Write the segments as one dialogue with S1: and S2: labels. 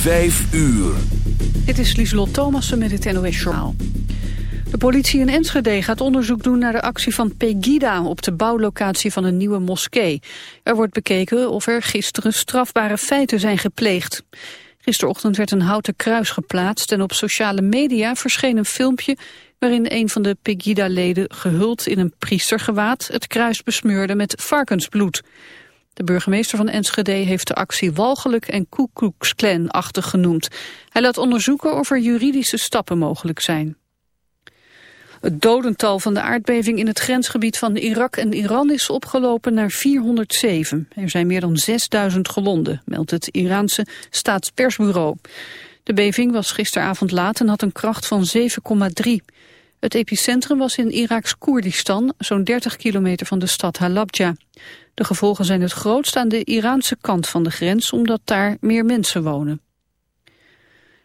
S1: Vijf uur.
S2: Dit is Lieselot Thomassen met het NOS-journaal. De politie in Enschede gaat onderzoek doen naar de actie van Pegida... op de bouwlocatie van een nieuwe moskee. Er wordt bekeken of er gisteren strafbare feiten zijn gepleegd. Gisterochtend werd een houten kruis geplaatst... en op sociale media verscheen een filmpje... waarin een van de Pegida-leden gehuld in een priestergewaad... het kruis besmeurde met varkensbloed... De burgemeester van Enschede heeft de actie walgelijk en Ku achtig genoemd. Hij laat onderzoeken of er juridische stappen mogelijk zijn. Het dodental van de aardbeving in het grensgebied van Irak en Iran is opgelopen naar 407. Er zijn meer dan 6000 gewonden, meldt het Iraanse staatspersbureau. De beving was gisteravond laat en had een kracht van 7,3. Het epicentrum was in Iraks Koerdistan, zo'n 30 kilometer van de stad Halabja. De gevolgen zijn het grootst aan de Iraanse kant van de grens, omdat daar meer mensen wonen.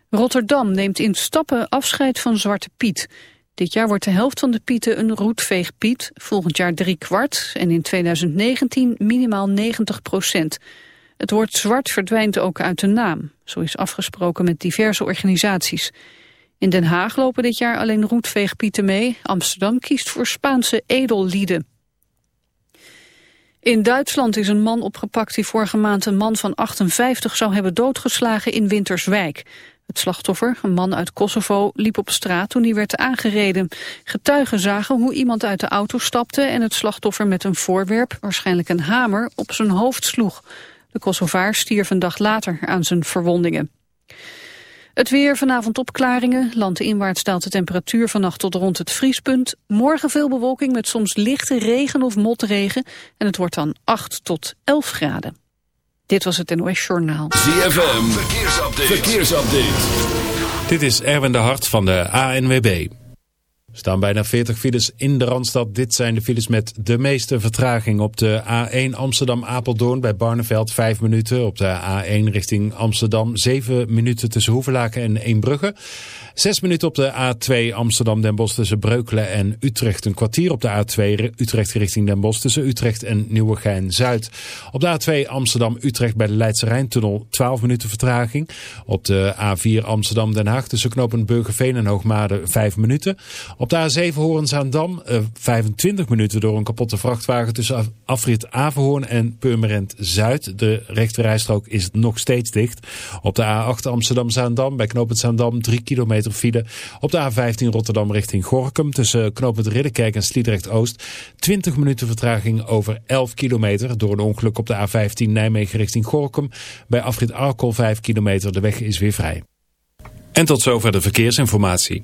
S2: Rotterdam neemt in stappen afscheid van Zwarte Piet. Dit jaar wordt de helft van de pieten een roetveegpiet, volgend jaar drie kwart en in 2019 minimaal 90 procent. Het woord zwart verdwijnt ook uit de naam, zo is afgesproken met diverse organisaties. In Den Haag lopen dit jaar alleen roetveegpieten mee, Amsterdam kiest voor Spaanse edellieden. In Duitsland is een man opgepakt die vorige maand een man van 58 zou hebben doodgeslagen in Winterswijk. Het slachtoffer, een man uit Kosovo, liep op straat toen hij werd aangereden. Getuigen zagen hoe iemand uit de auto stapte en het slachtoffer met een voorwerp, waarschijnlijk een hamer, op zijn hoofd sloeg. De Kosovaar stierf een dag later aan zijn verwondingen. Het weer, vanavond opklaringen. Landinwaarts daalt de temperatuur vannacht tot rond het vriespunt. Morgen veel bewolking met soms lichte regen of motregen. En het wordt dan 8 tot 11 graden. Dit was het NOS Journaal.
S1: ZFM, verkeersupdate. verkeersupdate.
S3: Dit is Erwin de Hart van de ANWB. Er staan bijna 40 files in de Randstad. Dit zijn de files met de meeste vertraging. Op de A1 Amsterdam-Apeldoorn bij Barneveld 5 minuten. Op de A1 richting Amsterdam 7 minuten tussen Hoevelaken en Eembrugge. Zes minuten op de A2 Amsterdam-Den Bosch tussen Breukelen en Utrecht. Een kwartier op de A2 Utrecht richting Den Bosch tussen Utrecht en Nieuwegein-Zuid. Op de A2 Amsterdam-Utrecht bij de Leidse Rijntunnel 12 minuten vertraging. Op de A4 Amsterdam-Den Haag tussen knopen Burgerveen en Hoogmade 5 minuten. De A7 Hoorn-Zaandam 25 minuten door een kapotte vrachtwagen tussen afrit Averhoorn en Purmerend Zuid. De rechterrijstrook is nog steeds dicht. Op de A8 Amsterdam-Zaandam bij knooppunt Zaandam 3 kilometer file. Op de A15 Rotterdam richting Gorkum tussen knooppunt Ridderkerk en Sliedrecht-Oost. 20 minuten vertraging over 11 kilometer door een ongeluk op de A15 Nijmegen richting Gorkum. Bij afrit Arkel 5 kilometer. De weg is weer vrij. En tot zover de verkeersinformatie.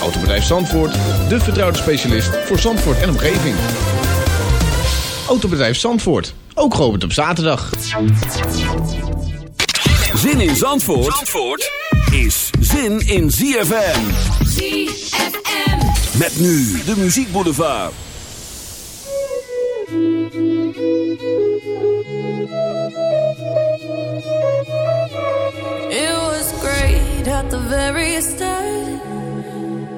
S4: Autobedrijf Zandvoort, de vertrouwde specialist voor Zandvoort en omgeving. Autobedrijf Zandvoort, ook geopend op zaterdag.
S1: Zin in Zandvoort, Zandvoort is zin in ZFM.
S5: ZFM.
S1: Met nu de Muziek Boulevard.
S6: It was great at the very start.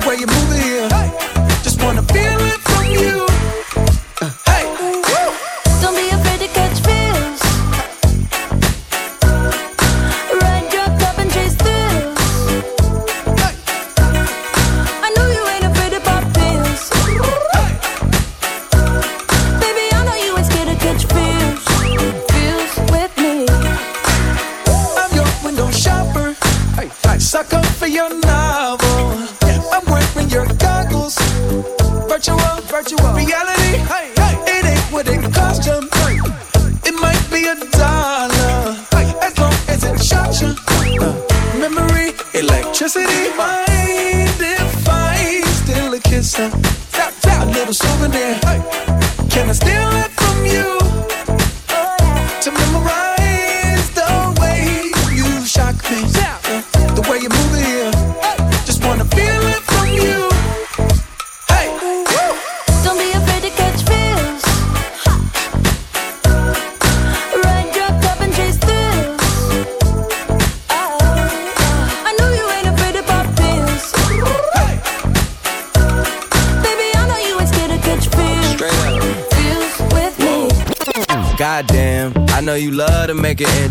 S5: The way you move it here. Just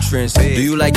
S7: entrance. Do you like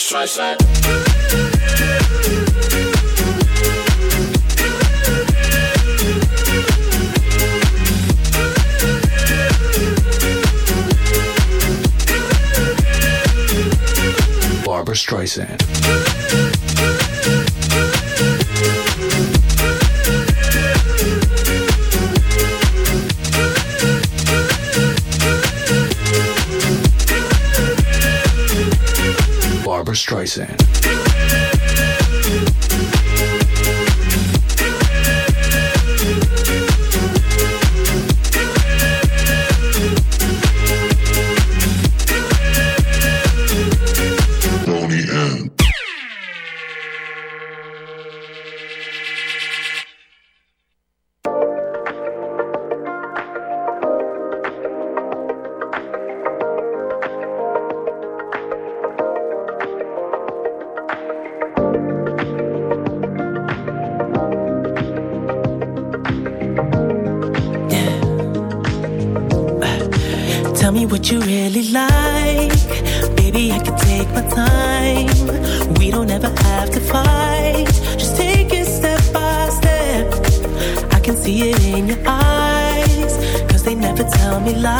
S8: Mother, Barbra Streisand.
S9: Barbra Streisand. Streisand.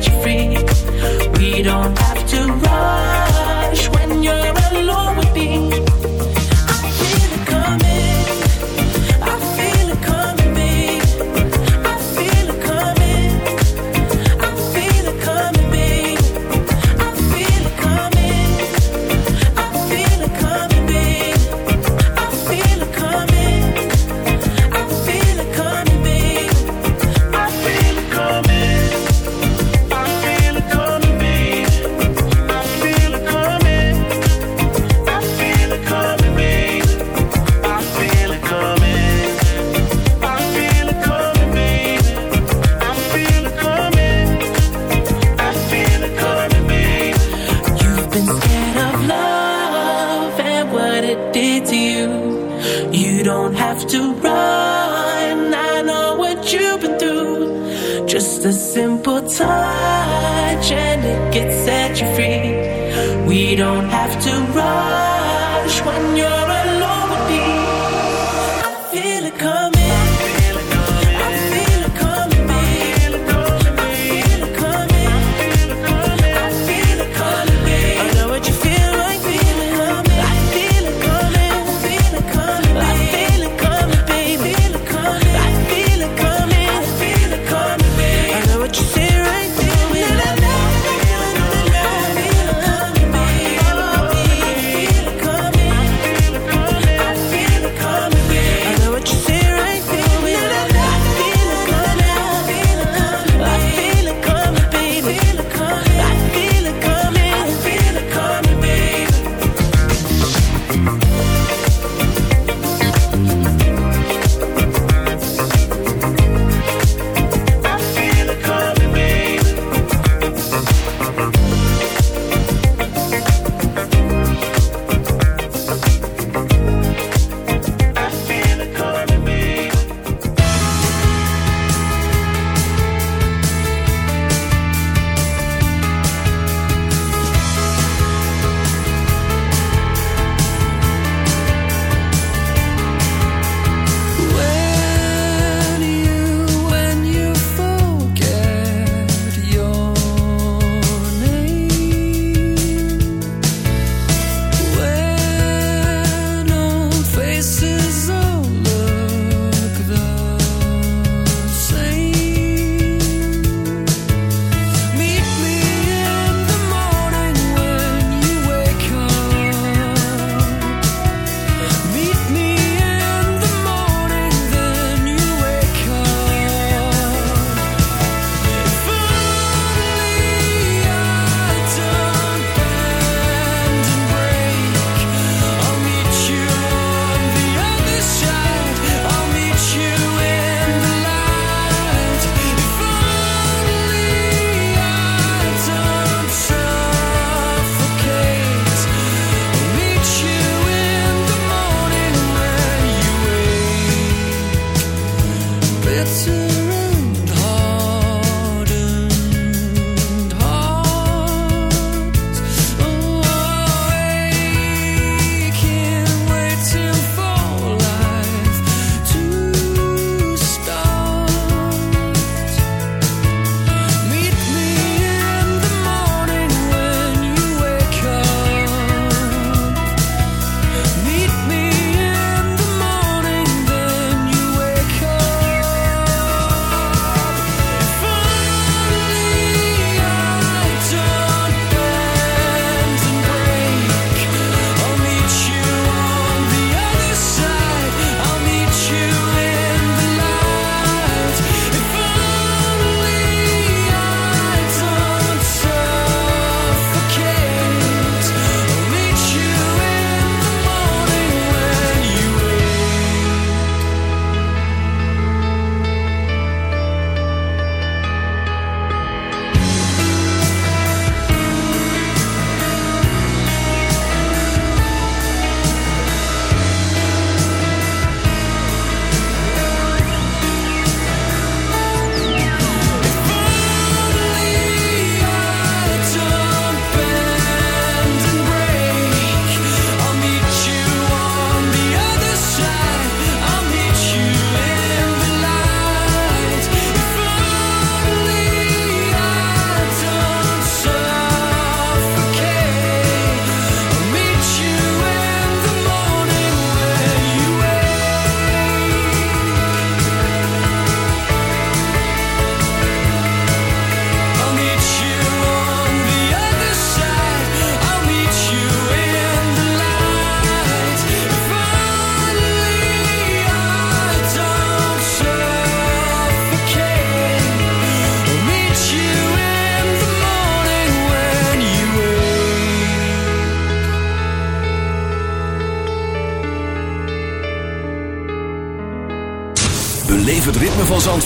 S10: Set you free. We don't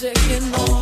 S11: Shaking all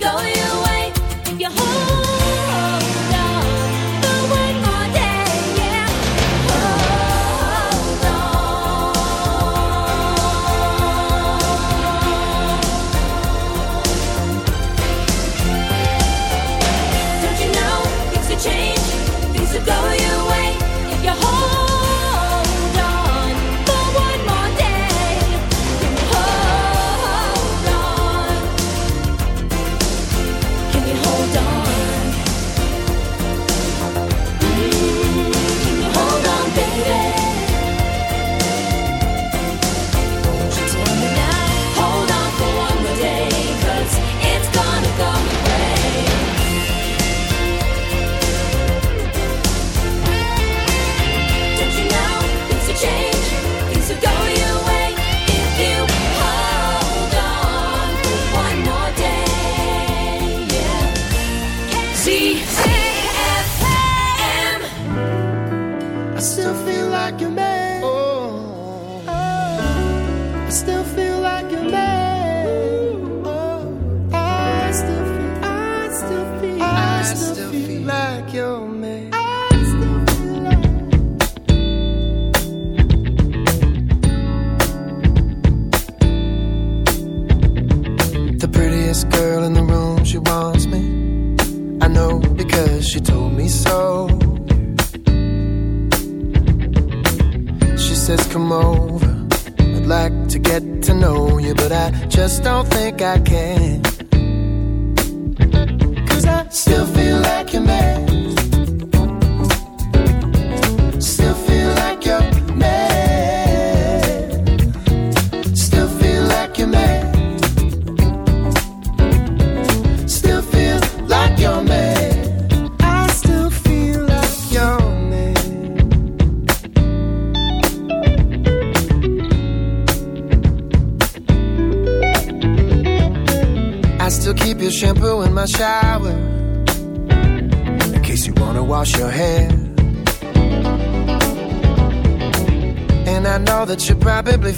S12: Things